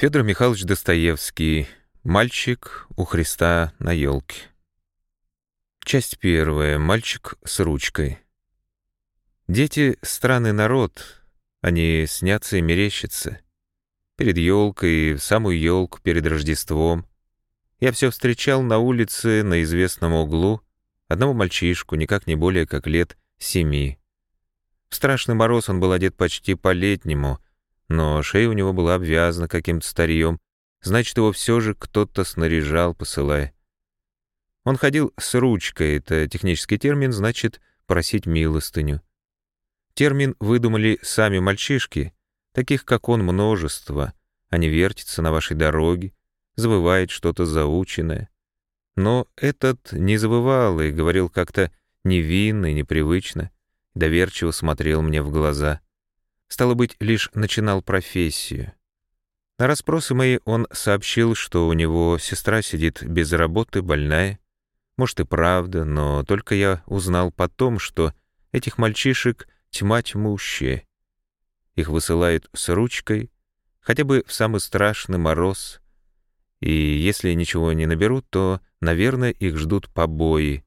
Федор Михайлович Достоевский. Мальчик у Христа на елке. Часть первая. Мальчик с ручкой. Дети — странный народ. Они снятся и мерещатся. Перед елкой, в самую елку, перед Рождеством. Я все встречал на улице, на известном углу, одного мальчишку, никак не более как лет семи. В страшный мороз он был одет почти по-летнему — но шея у него была обвязана каким-то старьем, значит, его все же кто-то снаряжал, посылая. Он ходил с ручкой, это технический термин, значит, просить милостыню. Термин выдумали сами мальчишки, таких, как он, множество. Они вертятся на вашей дороге, забывает что-то заученное. Но этот не забывал и говорил как-то невинно и непривычно, доверчиво смотрел мне в глаза — стало быть, лишь начинал профессию. На расспросы мои он сообщил, что у него сестра сидит без работы, больная. Может и правда, но только я узнал потом, что этих мальчишек тьма тьмущая. Их высылают с ручкой, хотя бы в самый страшный мороз. И если ничего не наберут, то, наверное, их ждут побои.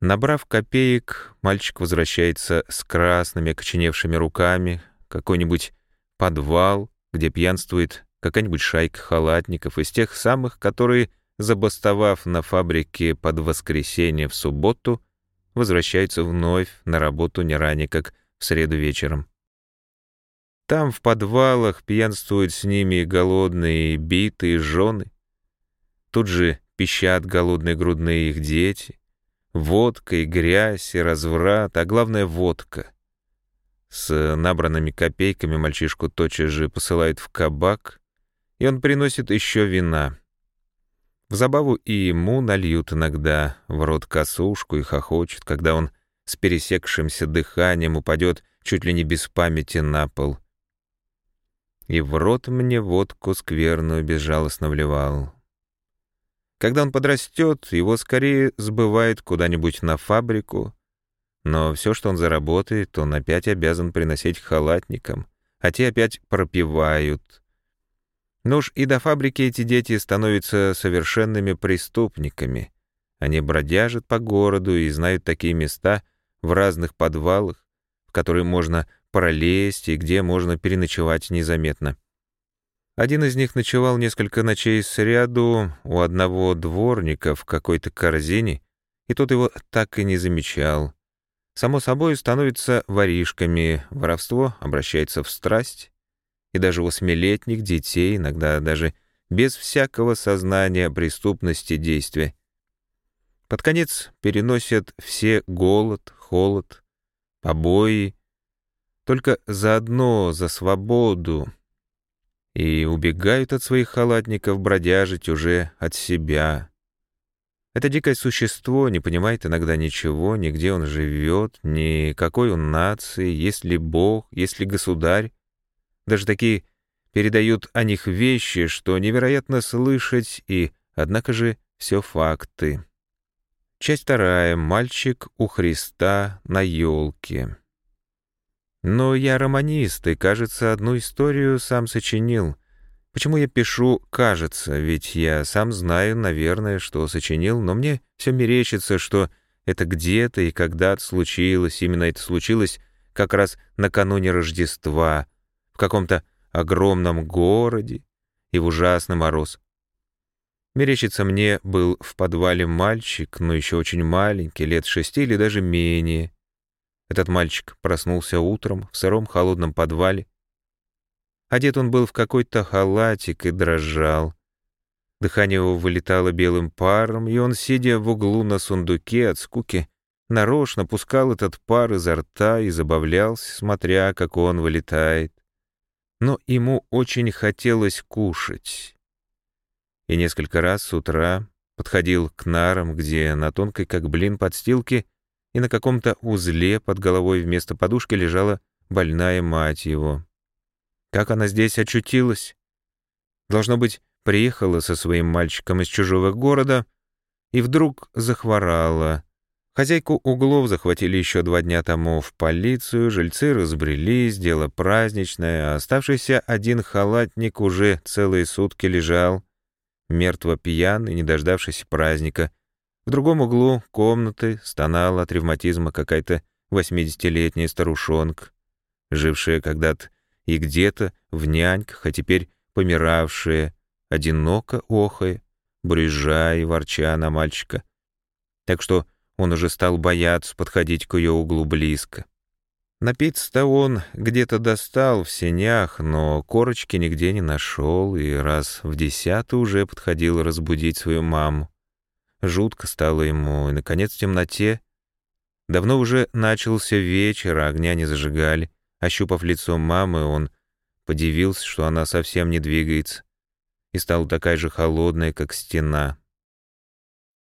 Набрав копеек, мальчик возвращается с красными окоченевшими руками, какой-нибудь подвал, где пьянствует какая-нибудь шайка халатников из тех самых, которые, забастовав на фабрике под воскресенье в субботу, возвращаются вновь на работу не ранее, как в среду вечером. Там в подвалах пьянствуют с ними голодные, битые жены. Тут же пищат голодные грудные их дети. Водка и грязь, и разврат, а главное — водка — с набранными копейками мальчишку тотчас же посылают в кабак, и он приносит еще вина. В забаву и ему нальют иногда в рот косушку и хохочет, когда он с пересекшимся дыханием упадет чуть ли не без памяти на пол. И в рот мне водку скверную безжалостно вливал. Когда он подрастет, его скорее сбывает куда-нибудь на фабрику, но все, что он заработает, он опять обязан приносить халатникам, а те опять пропивают. Ну уж и до фабрики эти дети становятся совершенными преступниками. Они бродяжат по городу и знают такие места в разных подвалах, в которые можно пролезть и где можно переночевать незаметно. Один из них ночевал несколько ночей сряду у одного дворника в какой-то корзине, и тот его так и не замечал само собой становятся воришками, воровство обращается в страсть, и даже восьмилетних детей, иногда даже без всякого сознания преступности действия. Под конец переносят все голод, холод, побои, только заодно за свободу, и убегают от своих халатников бродяжить уже от себя, это дикое существо не понимает иногда ничего, ни где он живет, ни какой он нации, есть ли Бог, есть ли государь. Даже такие передают о них вещи, что невероятно слышать, и, однако же, все факты. Часть вторая. Мальчик у Христа на елке. Но я романист, и, кажется, одну историю сам сочинил — Почему я пишу «кажется», ведь я сам знаю, наверное, что сочинил, но мне все мерещится, что это где-то и когда-то случилось, именно это случилось как раз накануне Рождества, в каком-то огромном городе и в ужасный мороз. Мерещится мне, был в подвале мальчик, но еще очень маленький, лет шести или даже менее. Этот мальчик проснулся утром в сыром холодном подвале, Одет он был в какой-то халатик и дрожал. Дыхание его вылетало белым паром, и он, сидя в углу на сундуке от скуки, нарочно пускал этот пар изо рта и забавлялся, смотря, как он вылетает. Но ему очень хотелось кушать. И несколько раз с утра подходил к нарам, где на тонкой, как блин, подстилке и на каком-то узле под головой вместо подушки лежала больная мать его. Как она здесь очутилась? Должно быть, приехала со своим мальчиком из чужого города и вдруг захворала. Хозяйку углов захватили еще два дня тому в полицию, жильцы разбрелись, дело праздничное, а оставшийся один халатник уже целые сутки лежал, мертво пьяный, не дождавшийся праздника. В другом углу комнаты стонала от ревматизма какая-то восьмидесятилетняя старушонка, жившая когда-то и где-то в няньках, а теперь помиравшая, одиноко охая, брюзжая и ворча на мальчика. Так что он уже стал бояться подходить к ее углу близко. Напиться-то он где-то достал в сенях, но корочки нигде не нашел, и раз в десятый уже подходил разбудить свою маму. Жутко стало ему, и, наконец, в темноте. Давно уже начался вечер, а огня не зажигали. Ощупав лицо мамы, он подивился, что она совсем не двигается, и стала такая же холодная, как стена.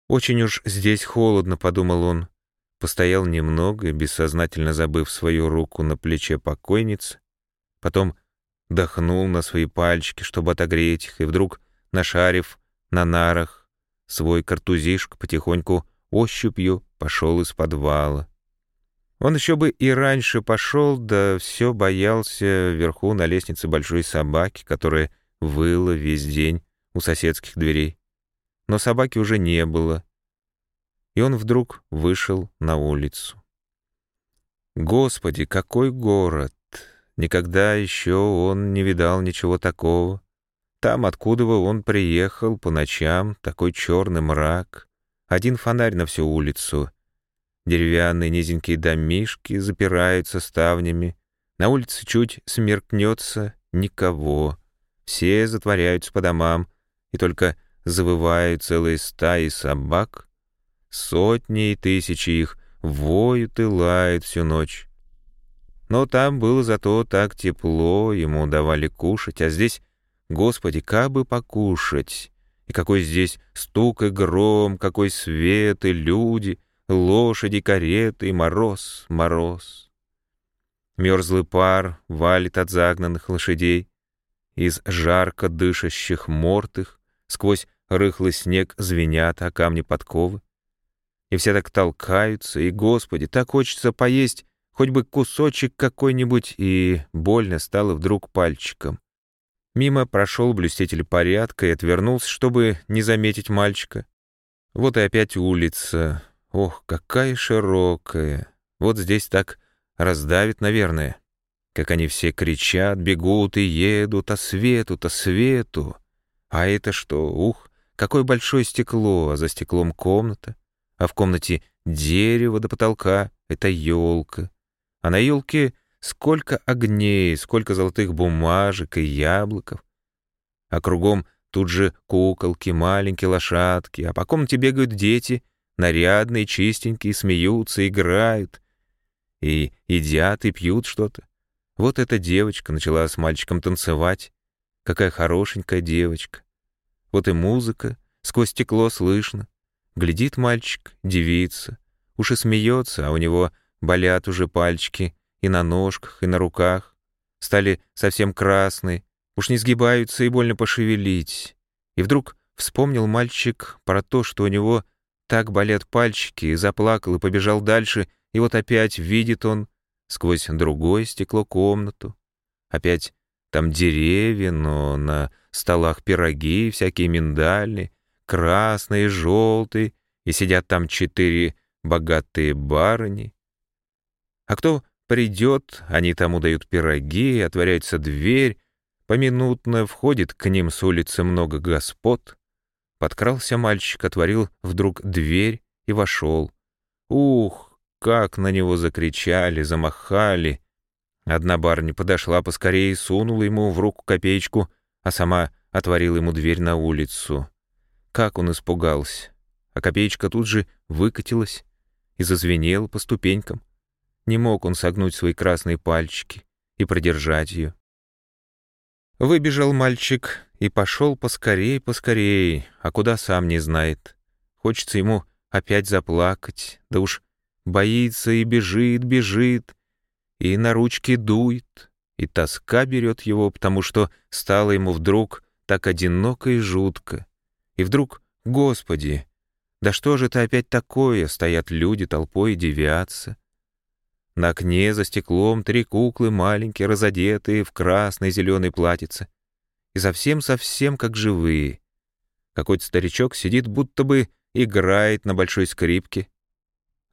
«Очень уж здесь холодно», — подумал он. Постоял немного, бессознательно забыв свою руку на плече покойницы. Потом дохнул на свои пальчики, чтобы отогреть их, и вдруг, нашарив на нарах, свой картузишк потихоньку ощупью пошел из подвала. Он еще бы и раньше пошел, да все боялся вверху на лестнице большой собаки, которая выла весь день у соседских дверей но собаки уже не было, и он вдруг вышел на улицу. Господи, какой город! Никогда еще он не видал ничего такого. Там, откуда он приехал по ночам, такой черный мрак, один фонарь на всю улицу. Деревянные низенькие домишки запираются ставнями, на улице чуть смеркнется никого. Все затворяются по домам, и только завывают целые стаи собак, сотни и тысячи их воют и лают всю ночь. Но там было зато так тепло, ему давали кушать, а здесь, Господи, как бы покушать? И какой здесь стук и гром, какой свет и люди, лошади, кареты мороз, мороз. Мерзлый пар валит от загнанных лошадей, из жарко дышащих мортых, Сквозь рыхлый снег звенят о камни подковы. И все так толкаются, и, Господи, так хочется поесть хоть бы кусочек какой-нибудь, и больно стало вдруг пальчиком. Мимо прошел блюститель порядка и отвернулся, чтобы не заметить мальчика. Вот и опять улица. Ох, какая широкая. Вот здесь так раздавит, наверное. Как они все кричат, бегут и едут, а свету-то свету. А это что? Ух, какое большое стекло, а за стеклом комната. А в комнате дерево до потолка. Это елка. А на елке сколько огней, сколько золотых бумажек и яблоков. А кругом тут же куколки, маленькие лошадки, а по комнате бегают дети, нарядные, чистенькие, смеются, играют. И едят, и пьют что-то. Вот эта девочка начала с мальчиком танцевать. Какая хорошенькая девочка. Вот и музыка, сквозь стекло слышно. Глядит мальчик, девица. Уж и смеется, а у него болят уже пальчики и на ножках, и на руках. Стали совсем красные, уж не сгибаются и больно пошевелить. И вдруг вспомнил мальчик про то, что у него так болят пальчики, и заплакал, и побежал дальше, и вот опять видит он сквозь другое стекло комнату. Опять там деревья, но на столах пироги всякие миндальные, красные, желтые, и сидят там четыре богатые барыни. А кто придет, они тому дают пироги, отворяется дверь, поминутно входит к ним с улицы много господ. Подкрался мальчик, отворил вдруг дверь и вошел. Ух, как на него закричали, замахали, Одна барыня подошла поскорее и сунула ему в руку копеечку, а сама отворила ему дверь на улицу. Как он испугался. А копеечка тут же выкатилась и зазвенела по ступенькам. Не мог он согнуть свои красные пальчики и продержать ее. Выбежал мальчик и пошел поскорей, поскорей, а куда сам не знает. Хочется ему опять заплакать, да уж боится и бежит, бежит, и на ручки дует, и тоска берет его, потому что стало ему вдруг так одиноко и жутко. И вдруг, Господи, Да что же это опять такое? Стоят люди толпой и девятся. На окне за стеклом три куклы маленькие, разодетые в красной зеленой платьице. И совсем-совсем как живые. Какой-то старичок сидит, будто бы играет на большой скрипке.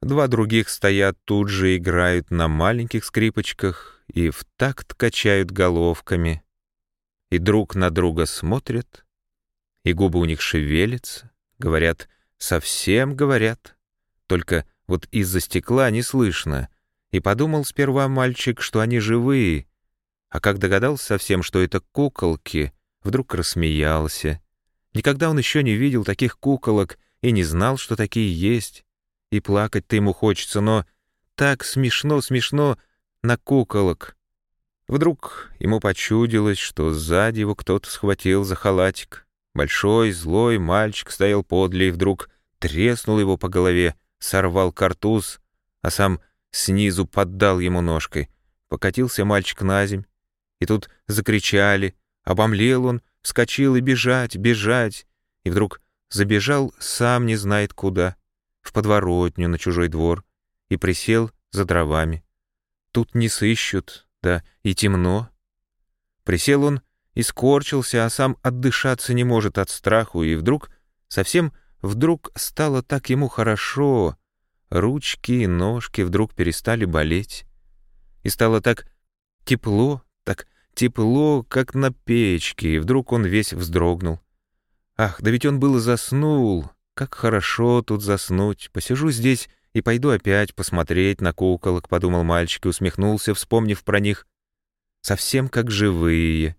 Два других стоят тут же, играют на маленьких скрипочках и в такт качают головками. И друг на друга смотрят, и губы у них шевелятся, говорят, совсем говорят. Только вот из-за стекла не слышно. И подумал сперва мальчик, что они живые, а как догадался совсем, что это куколки, вдруг рассмеялся. Никогда он еще не видел таких куколок и не знал, что такие есть. И плакать-то ему хочется, но так смешно-смешно на куколок. Вдруг ему почудилось, что сзади его кто-то схватил за халатик. Большой, злой мальчик стоял подле и вдруг треснул его по голове, сорвал картуз, а сам снизу поддал ему ножкой. Покатился мальчик на земь, и тут закричали. Обомлел он, вскочил и бежать, бежать. И вдруг забежал сам не знает куда, в подворотню на чужой двор, и присел за дровами. Тут не сыщут, да и темно. Присел он и скорчился, а сам отдышаться не может от страху, и вдруг, совсем вдруг стало так ему хорошо, ручки и ножки вдруг перестали болеть, и стало так тепло, так тепло, как на печке, и вдруг он весь вздрогнул. Ах, да ведь он был заснул, как хорошо тут заснуть, посижу здесь и пойду опять посмотреть на куколок, подумал мальчик и усмехнулся, вспомнив про них. Совсем как живые.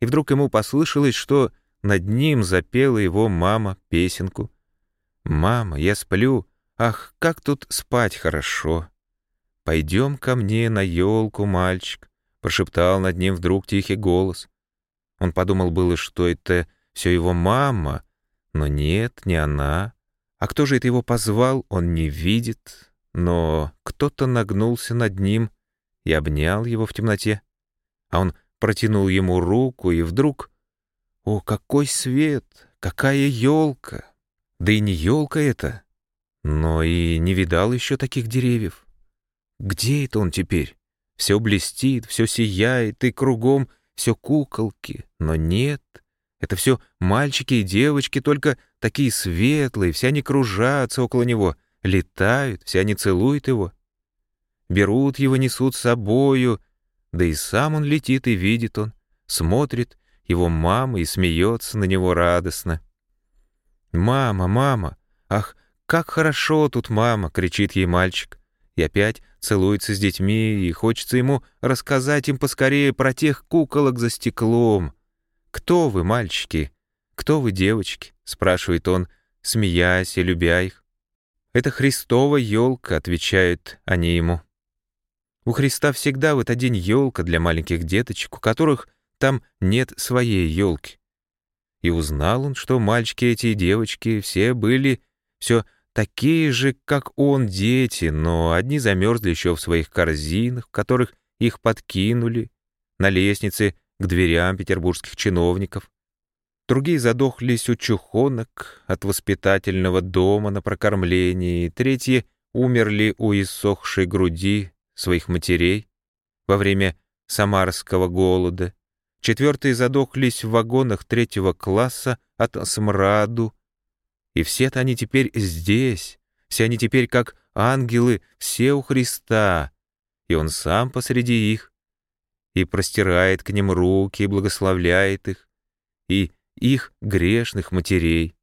И вдруг ему послышалось, что над ним запела его мама песенку. «Мама, я сплю, ах, как тут спать хорошо!» «Пойдем ко мне на елку, мальчик», — прошептал над ним вдруг тихий голос. Он подумал было, что это все его мама, но нет, не она. А кто же это его позвал, он не видит, но кто-то нагнулся над ним и обнял его в темноте. А он протянул ему руку, и вдруг... О, какой свет! Какая елка! Да и не елка это, но и не видал еще таких деревьев. Где это он теперь? Все блестит, все сияет, и кругом все куколки, но нет — это все мальчики и девочки, только такие светлые, все они кружатся около него, летают, все они целуют его. Берут его, несут с собою, да и сам он летит и видит он, смотрит, его мама и смеется на него радостно. «Мама, мама! Ах, как хорошо тут мама!» — кричит ей мальчик. И опять целуется с детьми, и хочется ему рассказать им поскорее про тех куколок за стеклом, «Кто вы, мальчики? Кто вы, девочки?» — спрашивает он, смеясь и любя их. «Это Христова елка», — отвечают они ему. У Христа всегда в этот день елка для маленьких деточек, у которых там нет своей елки. И узнал он, что мальчики эти и девочки все были все такие же, как он, дети, но одни замерзли еще в своих корзинах, в которых их подкинули, на лестнице к дверям петербургских чиновников. Другие задохлись у чухонок от воспитательного дома на прокормлении, третьи умерли у иссохшей груди своих матерей во время самарского голода, четвертые задохлись в вагонах третьего класса от смраду, и все-то они теперь здесь, все они теперь как ангелы, все у Христа, и Он сам посреди их, и простирает к ним руки, и благословляет их, и их грешных матерей.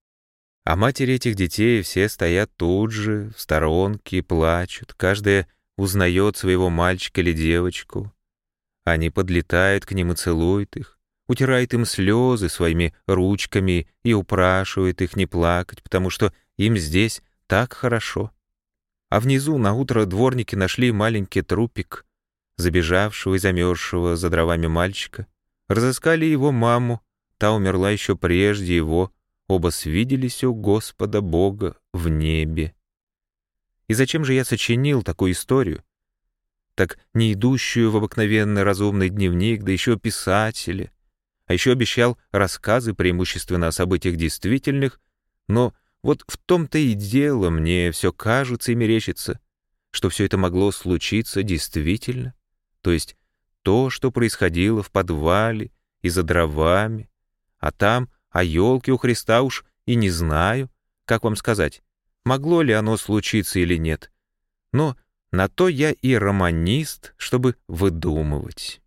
А матери этих детей все стоят тут же, в сторонке, и плачут, каждая узнает своего мальчика или девочку. Они подлетают к ним и целуют их, утирают им слезы своими ручками и упрашивают их не плакать, потому что им здесь так хорошо. А внизу на утро дворники нашли маленький трупик, забежавшего и замерзшего за дровами мальчика, разыскали его маму, та умерла еще прежде его, оба свиделись у Господа Бога в небе. И зачем же я сочинил такую историю? Так не идущую в обыкновенный разумный дневник, да еще писателя, а еще обещал рассказы преимущественно о событиях действительных, но Вот в том-то и дело мне все кажется и мерещится, что все это могло случиться действительно, то есть то, что происходило в подвале и за дровами, а там о елке у Христа уж и не знаю, как вам сказать, могло ли оно случиться или нет. Но на то я и романист, чтобы выдумывать.